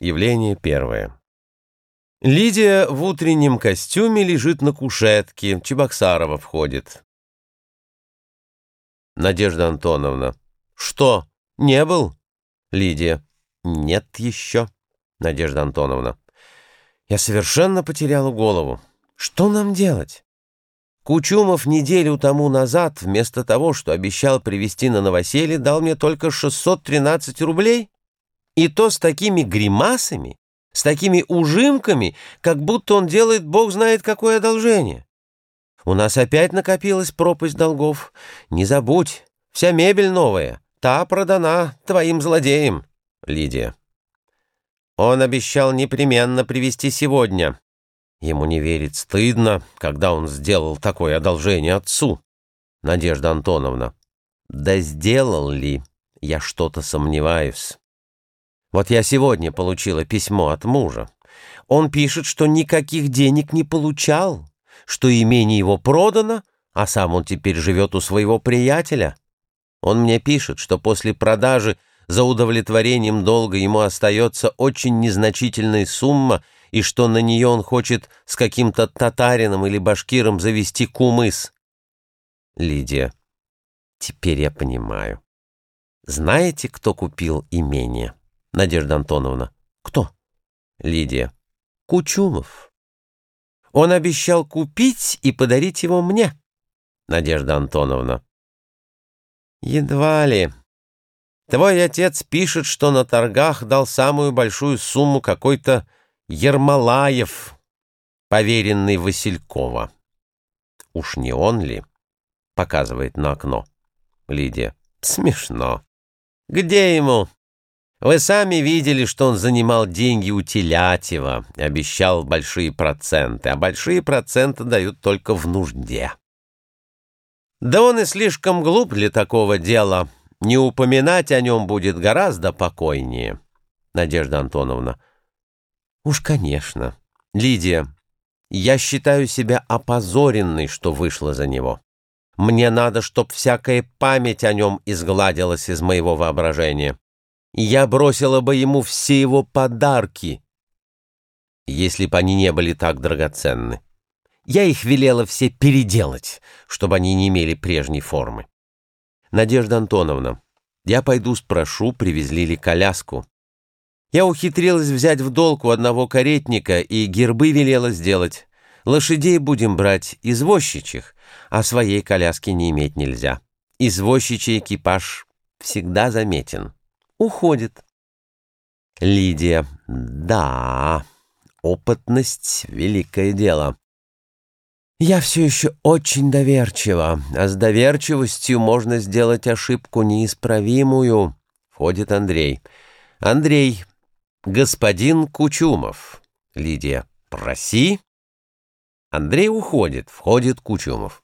Явление первое. Лидия в утреннем костюме лежит на кушетке. Чебоксарова входит. Надежда Антоновна. Что, не был? Лидия. Нет еще. Надежда Антоновна. Я совершенно потеряла голову. Что нам делать? Кучумов неделю тому назад, вместо того, что обещал привезти на новоселье, дал мне только 613 рублей? И то с такими гримасами, с такими ужимками, как будто он делает бог знает какое одолжение. У нас опять накопилась пропасть долгов. Не забудь, вся мебель новая, та продана твоим злодеям. Лидия. Он обещал непременно привезти сегодня. Ему не верить стыдно, когда он сделал такое одолжение отцу. Надежда Антоновна. Да сделал ли? Я что-то сомневаюсь. Вот я сегодня получила письмо от мужа. Он пишет, что никаких денег не получал, что имение его продано, а сам он теперь живет у своего приятеля. Он мне пишет, что после продажи за удовлетворением долга ему остается очень незначительная сумма и что на нее он хочет с каким-то татарином или башкиром завести кумыс. Лидия. Теперь я понимаю. Знаете, кто купил имение? Надежда Антоновна. Кто? Лидия. Кучумов. Он обещал купить и подарить его мне. Надежда Антоновна. Едва ли. Твой отец пишет, что на торгах дал самую большую сумму какой-то Ермолаев, поверенный Василькова. Уж не он ли? Показывает на окно. Лидия. Смешно. Где ему? Вы сами видели, что он занимал деньги у Телятева, обещал большие проценты, а большие проценты дают только в нужде. Да он и слишком глуп для такого дела. Не упоминать о нем будет гораздо покойнее. Надежда Антоновна. Уж, конечно. Лидия, я считаю себя опозоренной, что вышла за него. Мне надо, чтоб всякая память о нем изгладилась из моего воображения я бросила бы ему все его подарки, если бы они не были так драгоценны. Я их велела все переделать, чтобы они не имели прежней формы. Надежда Антоновна, я пойду спрошу, привезли ли коляску. Я ухитрилась взять в долг у одного каретника и гербы велела сделать. Лошадей будем брать извозчичьих, а своей коляски не иметь нельзя. Извозчичий экипаж всегда заметен уходит. Лидия. Да, опытность — великое дело. Я все еще очень доверчива, а с доверчивостью можно сделать ошибку неисправимую. Входит Андрей. Андрей, господин Кучумов. Лидия. Проси. Андрей уходит, входит Кучумов.